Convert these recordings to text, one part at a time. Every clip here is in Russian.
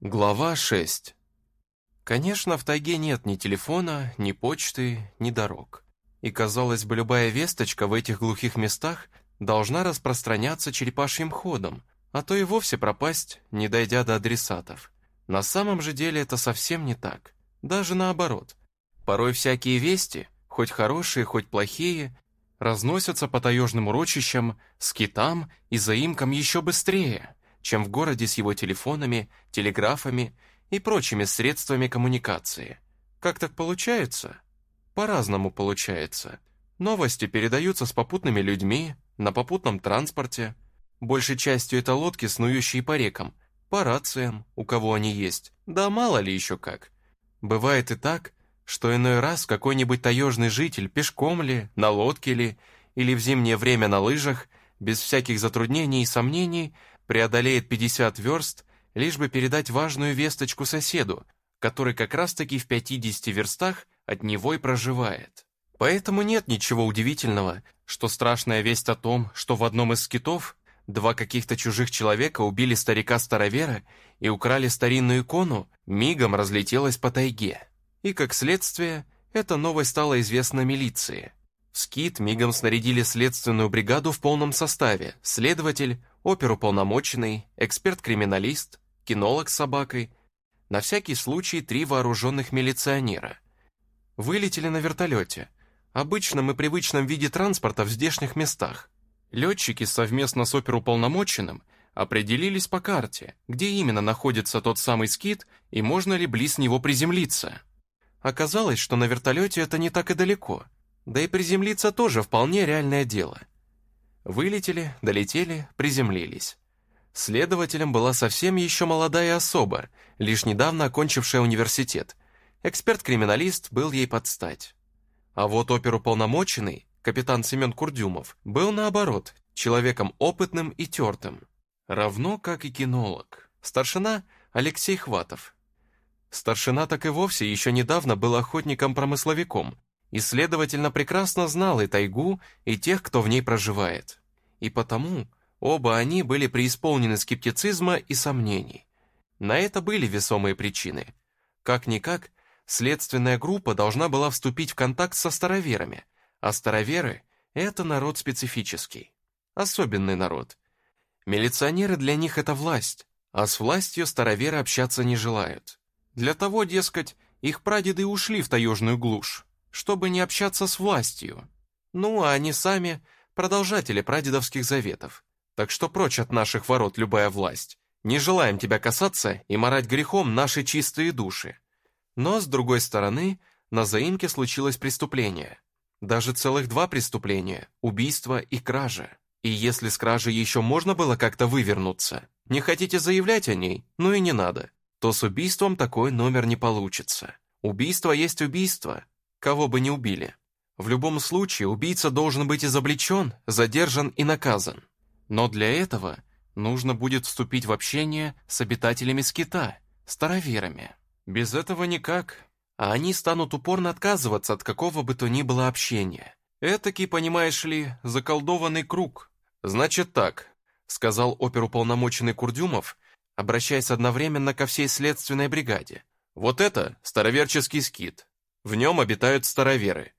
Глава 6 Конечно, в тайге нет ни телефона, ни почты, ни дорог. И, казалось бы, любая весточка в этих глухих местах должна распространяться черепашьим ходом, а то и вовсе пропасть, не дойдя до адресатов. На самом же деле это совсем не так. Даже наоборот. Порой всякие вести, хоть хорошие, хоть плохие, разносятся по таежным урочищам, скитам и заимкам еще быстрее – чем в городе с его телефонами, телеграфами и прочими средствами коммуникации. Как так получается? По-разному получается. Новости передаются с попутными людьми, на попутном транспорте. Большей частью это лодки, снующие по рекам, по рациям, у кого они есть, да мало ли еще как. Бывает и так, что иной раз какой-нибудь таежный житель пешком ли, на лодке ли, или в зимнее время на лыжах, без всяких затруднений и сомнений, преодолеет 50 верст, лишь бы передать важную весточку соседу, который как раз-таки в 50 верстах от него и проживает. Поэтому нет ничего удивительного, что страшная весть о том, что в одном из скитов два каких-то чужих человека убили старика-старовера и украли старинную икону, мигом разлетелась по тайге. И, как следствие, эта новость стала известна милиции. В скит мигом снарядили следственную бригаду в полном составе, следователь, оперуполномоченный, эксперт-криминалист, кинолог с собакой, на всякий случай три вооруженных милиционера. Вылетели на вертолете, обычном и привычном виде транспорта в здешних местах. Летчики совместно с оперуполномоченным определились по карте, где именно находится тот самый скит и можно ли близ него приземлиться. Оказалось, что на вертолете это не так и далеко, да и приземлиться тоже вполне реальное дело – Вылетели, долетели, приземлились. Следователем была совсем еще молодая особа, лишь недавно окончившая университет. Эксперт-криминалист был ей под стать. А вот оперуполномоченный, капитан Семен Курдюмов, был наоборот, человеком опытным и тертым. Равно как и кинолог. Старшина Алексей Хватов. Старшина так и вовсе еще недавно был охотником-промысловиком, и, следовательно, прекрасно знал и тайгу, и тех, кто в ней проживает. И потому оба они были преисполнены скептицизма и сомнений. На это были весомые причины. Как-никак, следственная группа должна была вступить в контакт со староверами, а староверы — это народ специфический, особенный народ. Милиционеры для них — это власть, а с властью староверы общаться не желают. Для того, дескать, их прадеды ушли в таежную глушь, чтобы не общаться с властью. Ну, а они сами — продолжатели прадедовских заветов. Так что прочь от наших ворот любая власть. Не желаем тебя касаться и марать грехом наши чистые души. Но, с другой стороны, на заимке случилось преступление. Даже целых два преступления – убийство и кража. И если с кражей еще можно было как-то вывернуться, не хотите заявлять о ней, ну и не надо, то с убийством такой номер не получится. Убийство есть убийство, кого бы ни убили. В любом случае убийца должен быть изобличен, задержан и наказан. Но для этого нужно будет вступить в общение с обитателями скита, староверами. Без этого никак. А они станут упорно отказываться от какого бы то ни было общения. Этакий, понимаешь ли, заколдованный круг. Значит так, сказал оперуполномоченный Курдюмов, обращаясь одновременно ко всей следственной бригаде. Вот это староверческий скит. В нем обитают староверы.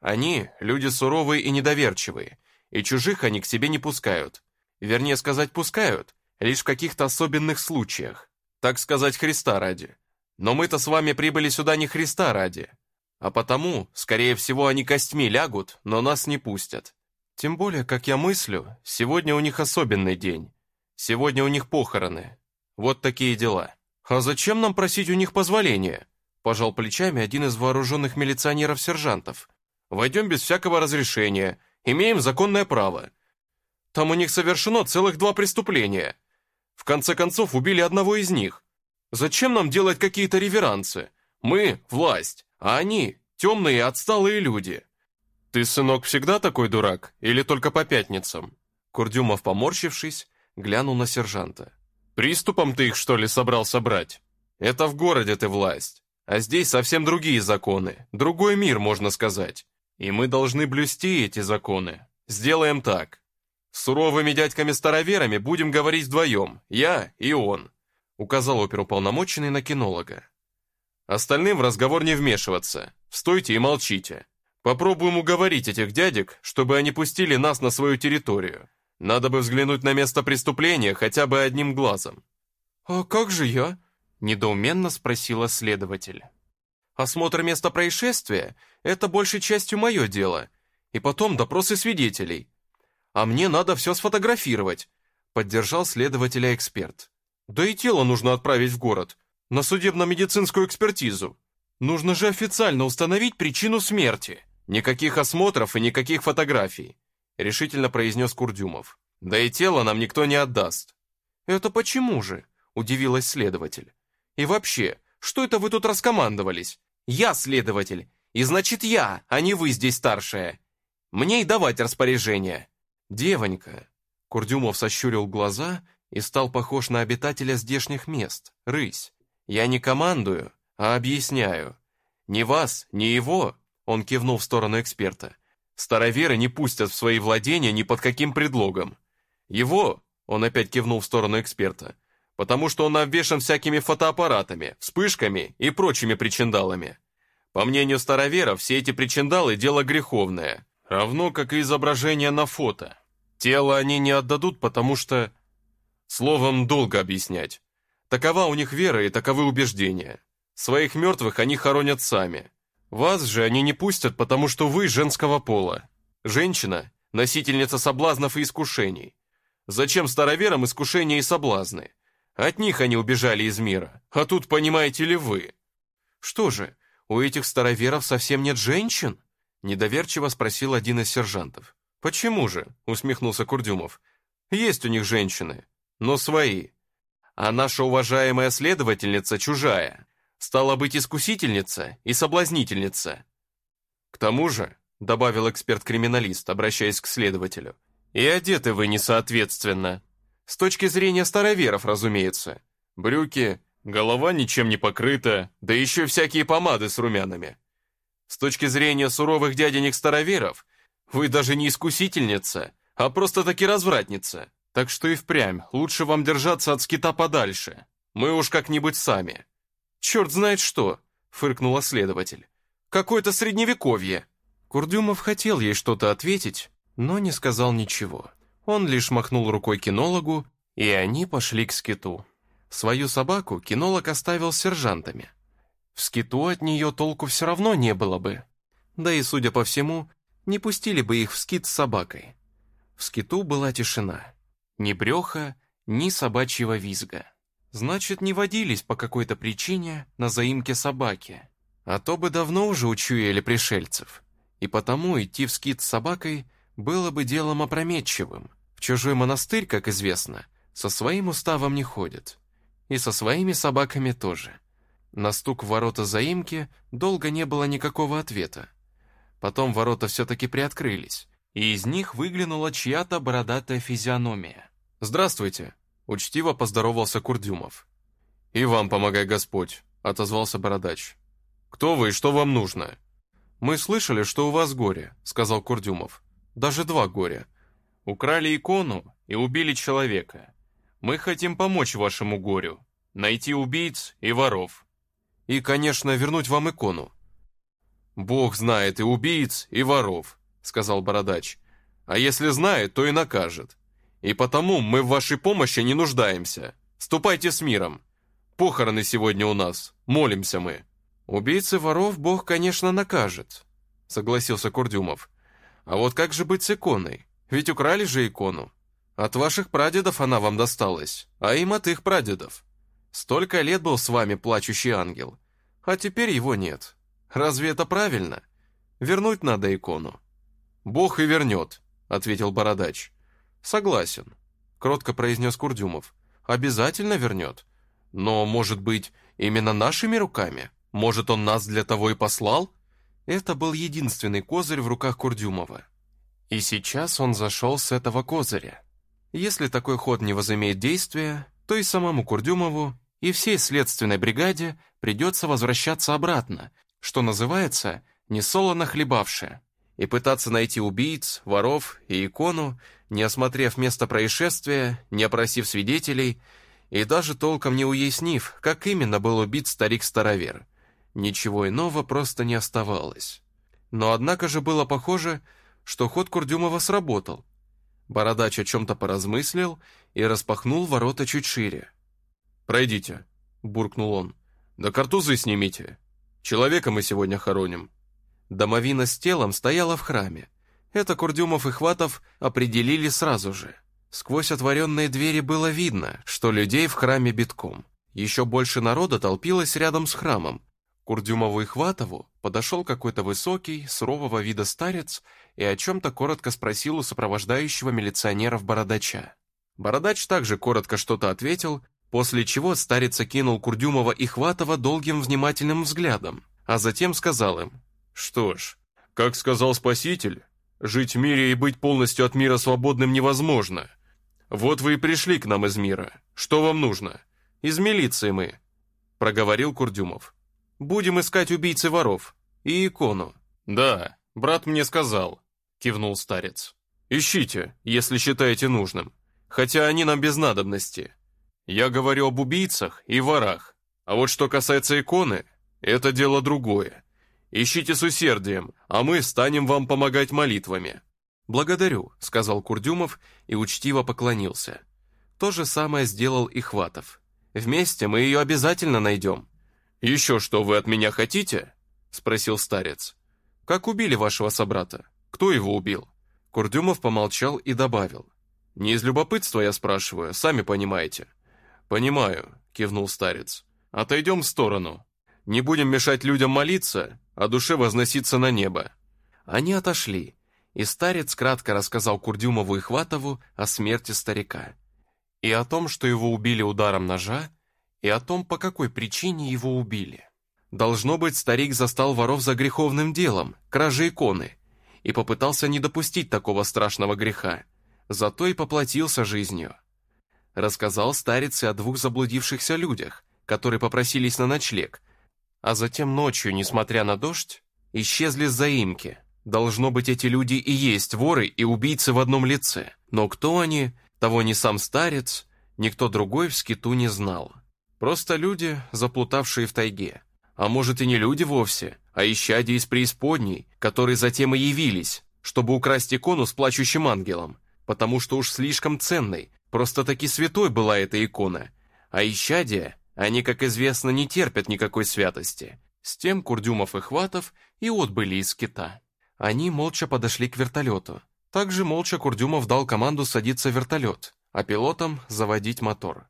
Они – люди суровые и недоверчивые, и чужих они к себе не пускают. Вернее сказать, пускают, лишь в каких-то особенных случаях. Так сказать, Христа ради. Но мы-то с вами прибыли сюда не Христа ради. А потому, скорее всего, они костьми лягут, но нас не пустят. Тем более, как я мыслю, сегодня у них особенный день. Сегодня у них похороны. Вот такие дела. А зачем нам просить у них позволения? Пожал плечами один из вооруженных милиционеров-сержантов. «Войдем без всякого разрешения. Имеем законное право. Там у них совершено целых два преступления. В конце концов, убили одного из них. Зачем нам делать какие-то реверансы? Мы – власть, а они – темные отсталые люди». «Ты, сынок, всегда такой дурак? Или только по пятницам?» Курдюмов, поморщившись, глянул на сержанта. «Приступом ты их, что ли, собрался брать? Это в городе ты власть. А здесь совсем другие законы, другой мир, можно сказать. И мы должны блюсти эти законы. Сделаем так. С суровыми дядьками-староверами будем говорить вдвоем, я и он. указал оперуполномоченный на кинолога. Остальным в разговор не вмешиваться. Стойте и молчите. Попробуем уговорить этих дядек, чтобы они пустили нас на свою территорию. Надо бы взглянуть на место преступления хотя бы одним глазом». «А как же я?» – недоуменно спросила следователь. «Осмотр места происшествия – это большей частью мое дело. И потом допросы свидетелей. А мне надо все сфотографировать», – поддержал следователя эксперт. «Да и тело нужно отправить в город, на судебно-медицинскую экспертизу. Нужно же официально установить причину смерти. Никаких осмотров и никаких фотографий решительно произнес Курдюмов. «Да и тело нам никто не отдаст». «Это почему же?» – удивилась следователь. «И вообще, что это вы тут раскомандовались? Я следователь, и значит я, а не вы здесь старшая. Мне и давать распоряжение». «Девонька», – Курдюмов сощурил глаза и стал похож на обитателя здешних мест, рысь. «Я не командую, а объясняю. Ни вас, ни его», – он кивнул в сторону эксперта, Староверы не пустят в свои владения ни под каким предлогом. Его, он опять кивнул в сторону эксперта, потому что он обвешан всякими фотоаппаратами, вспышками и прочими причиндалами. По мнению староверов, все эти причиндалы – дело греховное, равно как и изображение на фото. Тело они не отдадут, потому что... Словом, долго объяснять. Такова у них вера и таковы убеждения. Своих мертвых они хоронят сами. Вас же они не пустят, потому что вы женского пола. Женщина – носительница соблазнов и искушений. Зачем староверам искушения и соблазны? От них они убежали из мира. А тут понимаете ли вы? Что же, у этих староверов совсем нет женщин? Недоверчиво спросил один из сержантов. Почему же? Усмехнулся Курдюмов. Есть у них женщины, но свои. А наша уважаемая следовательница чужая. Стала быть искусительница и соблазнительница. К тому же, добавил эксперт-криминалист, обращаясь к следователю, и одеты вы несоответственно. С точки зрения староверов, разумеется. Брюки, голова ничем не покрыта, да еще всякие помады с румянами. С точки зрения суровых дяденек-староверов, вы даже не искусительница, а просто-таки развратница. Так что и впрямь, лучше вам держаться от скита подальше. Мы уж как-нибудь сами. «Черт знает что!» — фыркнула следователь. «Какое-то средневековье!» Курдюмов хотел ей что-то ответить, но не сказал ничего. Он лишь махнул рукой кинологу, и они пошли к скиту. Свою собаку кинолог оставил с сержантами. В скиту от нее толку все равно не было бы. Да и, судя по всему, не пустили бы их в скит с собакой. В скиту была тишина. Ни бреха, ни собачьего визга. Значит, не водились по какой-то причине на заимке собаки. А то бы давно уже учуяли пришельцев. И потому идти в скит с собакой было бы делом опрометчивым. В чужой монастырь, как известно, со своим уставом не ходят. И со своими собаками тоже. На стук в ворота заимки долго не было никакого ответа. Потом ворота все-таки приоткрылись, и из них выглянула чья-то бородатая физиономия. «Здравствуйте!» Учтиво поздоровался Курдюмов. «И вам помогай Господь», — отозвался Бородач. «Кто вы и что вам нужно?» «Мы слышали, что у вас горе», — сказал Курдюмов. «Даже два горя. Украли икону и убили человека. Мы хотим помочь вашему горю, найти убийц и воров. И, конечно, вернуть вам икону». «Бог знает и убийц, и воров», — сказал Бородач. «А если знает, то и накажет. И потому мы в вашей помощи не нуждаемся. Ступайте с миром. Похороны сегодня у нас. Молимся мы». «Убийцы воров Бог, конечно, накажет», — согласился Курдюмов. «А вот как же быть с иконой? Ведь украли же икону. От ваших прадедов она вам досталась, а им от их прадедов. Столько лет был с вами плачущий ангел, а теперь его нет. Разве это правильно? Вернуть надо икону». «Бог и вернет», — ответил Бородач. «Согласен», — кротко произнес Курдюмов. «Обязательно вернет. Но, может быть, именно нашими руками? Может, он нас для того и послал?» Это был единственный козырь в руках Курдюмова. И сейчас он зашел с этого козыря. Если такой ход не возымеет действия, то и самому Курдюмову, и всей следственной бригаде придется возвращаться обратно, что называется, несолоно хлебавшее и пытаться найти убийц, воров и икону, не осмотрев место происшествия, не опросив свидетелей и даже толком не уяснив, как именно был убит старик-старовер. Ничего иного просто не оставалось. Но однако же было похоже, что ход Курдюмова сработал. Бородач о чем-то поразмыслил и распахнул ворота чуть шире. «Пройдите», — буркнул он. «Да картузы снимите. Человека мы сегодня хороним». Домовина с телом стояла в храме. Это Курдюмов и Хватов определили сразу же. Сквозь отворенные двери было видно, что людей в храме битком. Еще больше народа толпилось рядом с храмом. Курдюмову и Хватову подошел какой-то высокий, сурового вида старец и о чем-то коротко спросил у сопровождающего милиционеров Бородача. Бородач также коротко что-то ответил, после чего старец окинул Курдюмова и Хватова долгим внимательным взглядом, а затем сказал им, «Что ж, как сказал Спаситель, жить в мире и быть полностью от мира свободным невозможно». «Вот вы и пришли к нам из мира. Что вам нужно?» «Из милиции мы», — проговорил Курдюмов. «Будем искать убийцы воров. И икону». «Да, брат мне сказал», — кивнул старец. «Ищите, если считаете нужным. Хотя они нам без надобности. Я говорю об убийцах и ворах. А вот что касается иконы, это дело другое. Ищите с усердием, а мы станем вам помогать молитвами. «Благодарю», — сказал Курдюмов и учтиво поклонился. То же самое сделал и Хватов. «Вместе мы ее обязательно найдем». «Еще что вы от меня хотите?» — спросил старец. «Как убили вашего собрата? Кто его убил?» Курдюмов помолчал и добавил. «Не из любопытства я спрашиваю, сами понимаете». «Понимаю», — кивнул старец. «Отойдем в сторону. Не будем мешать людям молиться, а душе возноситься на небо». Они отошли, и старец кратко рассказал Курдюмову и Хватову о смерти старика. И о том, что его убили ударом ножа, и о том, по какой причине его убили. Должно быть, старик застал воров за греховным делом, кражей иконы, и попытался не допустить такого страшного греха, зато и поплатился жизнью. Рассказал старец и о двух заблудившихся людях, которые попросились на ночлег, а затем ночью, несмотря на дождь, исчезли с заимки – Должно быть, эти люди и есть воры и убийцы в одном лице. Но кто они, того ни сам старец, никто другой в скиту не знал. Просто люди, заплутавшие в тайге. А может и не люди вовсе, а исчадия из преисподней, которые затем и явились, чтобы украсть икону с плачущим ангелом, потому что уж слишком ценной, просто-таки святой была эта икона. А исчадия, они, как известно, не терпят никакой святости. С тем Курдюмов и Хватов и отбыли из кита. Они молча подошли к вертолету. Также молча Курдюмов дал команду садиться в вертолет, а пилотам заводить мотор.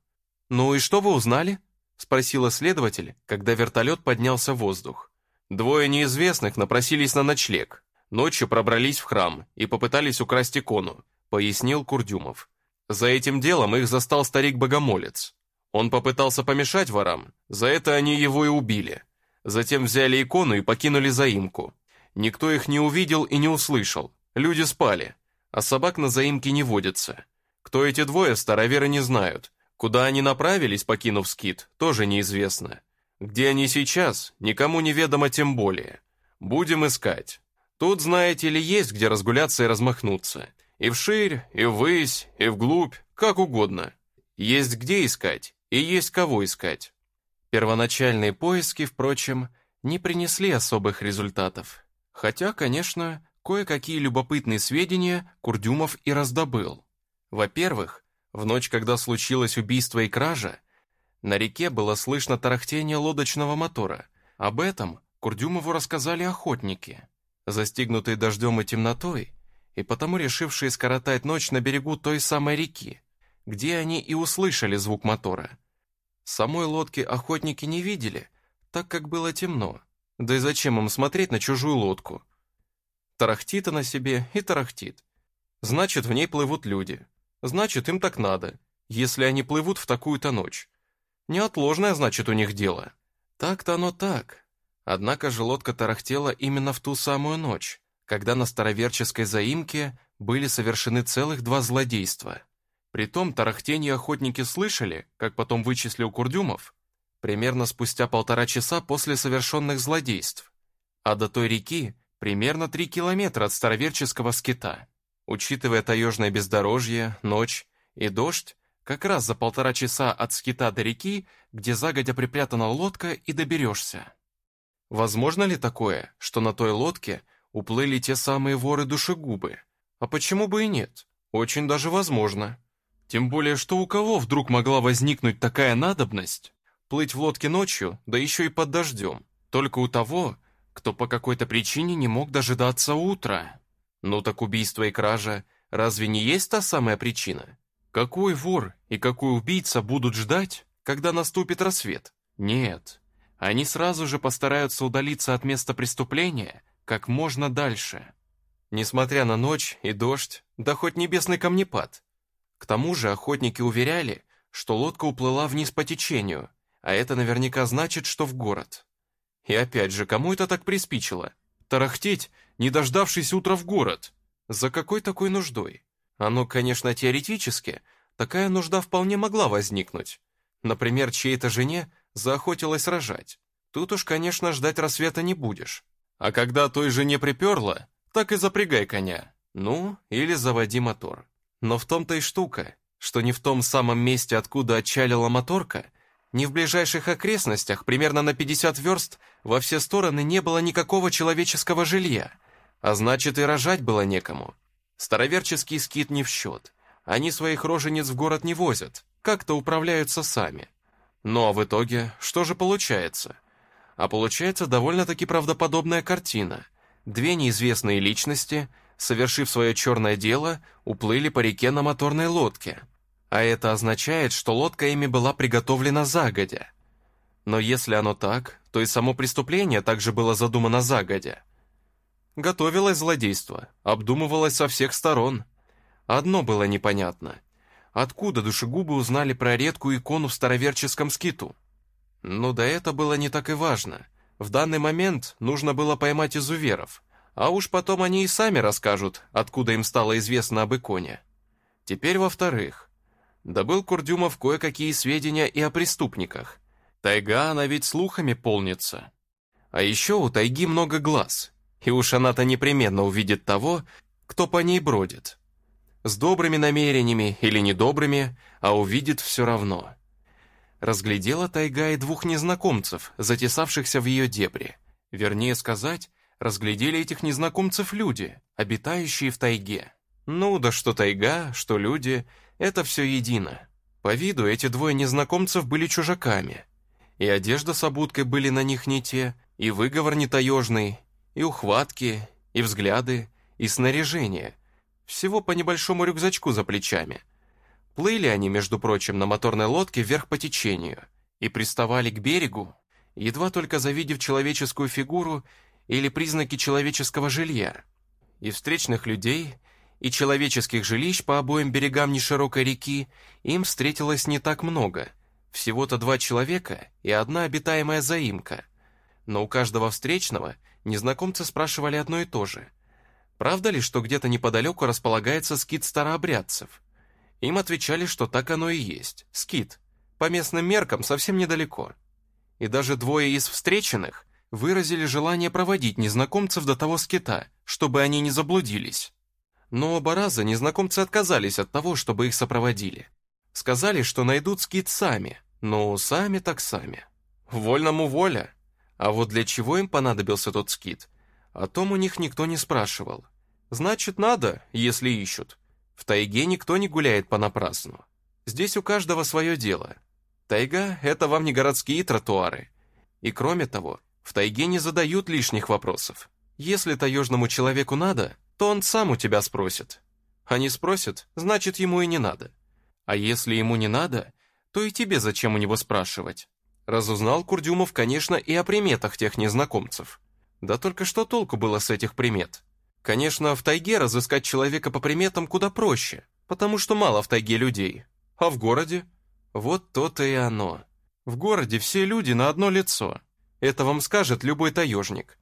«Ну и что вы узнали?» – спросила следователь, когда вертолет поднялся в воздух. Двое неизвестных напросились на ночлег. Ночью пробрались в храм и попытались украсть икону, пояснил Курдюмов. За этим делом их застал старик-богомолец. Он попытался помешать ворам, за это они его и убили. Затем взяли икону и покинули заимку. Никто их не увидел и не услышал. Люди спали, а собак на заимке не водится. Кто эти двое, староверы не знают. Куда они направились, покинув скит, тоже неизвестно. Где они сейчас, никому не ведомо тем более. Будем искать. Тут, знаете ли, есть где разгуляться и размахнуться. И вширь, и ввысь, и вглубь, как угодно. Есть где искать, и есть кого искать. Первоначальные поиски, впрочем, не принесли особых результатов. Хотя, конечно, кое-какие любопытные сведения Курдюмов и раздобыл. Во-первых, в ночь, когда случилось убийство и кража, на реке было слышно тарахтение лодочного мотора. Об этом Курдюмову рассказали охотники, застигнутые дождем и темнотой, и потому решившие скоротать ночь на берегу той самой реки, где они и услышали звук мотора. Самой лодки охотники не видели, так как было темно, да и зачем им смотреть на чужую лодку? Тарахтит она себе и тарахтит. Значит, в ней плывут люди. Значит, им так надо, если они плывут в такую-то ночь. Неотложное, значит, у них дело. Так-то оно так. Однако же лодка тарахтела именно в ту самую ночь, когда на староверческой заимке были совершены целых два злодейства. Притом тарахтение охотники слышали, как потом вычислил Курдюмов, примерно спустя полтора часа после совершенных злодейств, а до той реки примерно три километра от староверческого скита. Учитывая таежное бездорожье, ночь и дождь, Как раз за полтора часа от скита до реки, где загодя припрятана лодка, и доберешься. Возможно ли такое, что на той лодке уплыли те самые воры-душегубы? А почему бы и нет? Очень даже возможно. Тем более, что у кого вдруг могла возникнуть такая надобность плыть в лодке ночью, да еще и под дождем? Только у того, кто по какой-то причине не мог дожидаться утра. Ну так убийство и кража разве не есть та самая причина? Какой вор и какой убийца будут ждать, когда наступит рассвет? Нет, они сразу же постараются удалиться от места преступления как можно дальше. Несмотря на ночь и дождь, да хоть небесный камнепад. К тому же охотники уверяли, что лодка уплыла вниз по течению, а это наверняка значит, что в город. И опять же, кому это так приспичило? Тарахтеть, не дождавшись утра в город. За какой такой нуждой? Оно, конечно, теоретически, такая нужда вполне могла возникнуть. Например, чьей-то жене заохотилась рожать. Тут уж, конечно, ждать рассвета не будешь. А когда той жене приперло, так и запрягай коня. Ну, или заводи мотор. Но в том-то и штука, что не в том самом месте, откуда отчалила моторка, ни в ближайших окрестностях, примерно на 50 верст, во все стороны не было никакого человеческого жилья, а значит и рожать было некому. Староверческий скит не в счет. Они своих рожениц в город не возят, как-то управляются сами. Ну а в итоге, что же получается? А получается довольно-таки правдоподобная картина. Две неизвестные личности, совершив свое черное дело, уплыли по реке на моторной лодке. А это означает, что лодка ими была приготовлена загодя. Но если оно так, то и само преступление также было задумано загодя. Готовилось злодейство, обдумывалось со всех сторон. Одно было непонятно. Откуда душегубы узнали про редкую икону в староверческом скиту? Ну да это было не так и важно. В данный момент нужно было поймать изуверов, а уж потом они и сами расскажут, откуда им стало известно об иконе. Теперь во-вторых, добыл Курдюмов кое-какие сведения и о преступниках. Тайга, она ведь слухами полнится. А еще у тайги много глаз, и уж она-то непременно увидит того, кто по ней бродит. С добрыми намерениями или недобрыми, а увидит все равно. Разглядела тайга и двух незнакомцев, затесавшихся в ее дебри. Вернее сказать, разглядели этих незнакомцев люди, обитающие в тайге. Ну да что тайга, что люди, это все едино. По виду эти двое незнакомцев были чужаками. И одежда с обуткой были на них не те, и выговор не таежный, и ухватки, и взгляды, и снаряжение. Всего по небольшому рюкзачку за плечами. Плыли они, между прочим, на моторной лодке вверх по течению и приставали к берегу, едва только завидев человеческую фигуру или признаки человеческого жилья. И встречных людей, и человеческих жилищ по обоим берегам неширокой реки им встретилось не так много, всего-то два человека и одна обитаемая заимка. Но у каждого встречного – незнакомцы спрашивали одно и то же. Правда ли, что где-то неподалеку располагается скит старообрядцев? Им отвечали, что так оно и есть. Скит. По местным меркам совсем недалеко. И даже двое из встреченных выразили желание проводить незнакомцев до того скита, чтобы они не заблудились. Но оба раза незнакомцы отказались от того, чтобы их сопроводили. Сказали, что найдут скит сами, но сами так сами. Вольному воля. А вот для чего им понадобился тот скит? О том у них никто не спрашивал. Значит, надо, если ищут. В тайге никто не гуляет понапрасну. Здесь у каждого свое дело. Тайга — это вам не городские тротуары. И кроме того, в тайге не задают лишних вопросов. Если таежному человеку надо, то он сам у тебя спросит. А не спросит, значит, ему и не надо. А если ему не надо, то и тебе зачем у него спрашивать? Разузнал Курдюмов, конечно, и о приметах тех незнакомцев. Да только что толку было с этих примет? Конечно, в тайге разыскать человека по приметам куда проще, потому что мало в тайге людей. А в городе? Вот то-то и оно. В городе все люди на одно лицо. Это вам скажет любой таежник.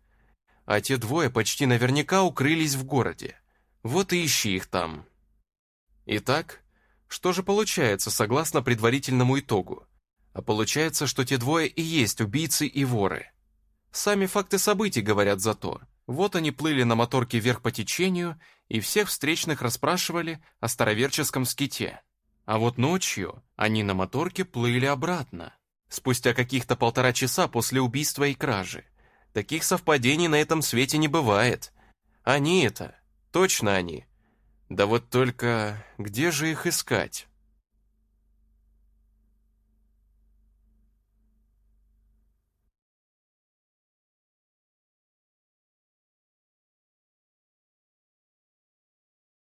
А те двое почти наверняка укрылись в городе. Вот и ищи их там. Итак, что же получается согласно предварительному итогу? А получается, что те двое и есть убийцы и воры. Сами факты событий говорят за то. Вот они плыли на моторке вверх по течению и всех встречных расспрашивали о староверческом ските. А вот ночью они на моторке плыли обратно, спустя каких-то полтора часа после убийства и кражи. Таких совпадений на этом свете не бывает. Они это, точно они. Да вот только где же их искать?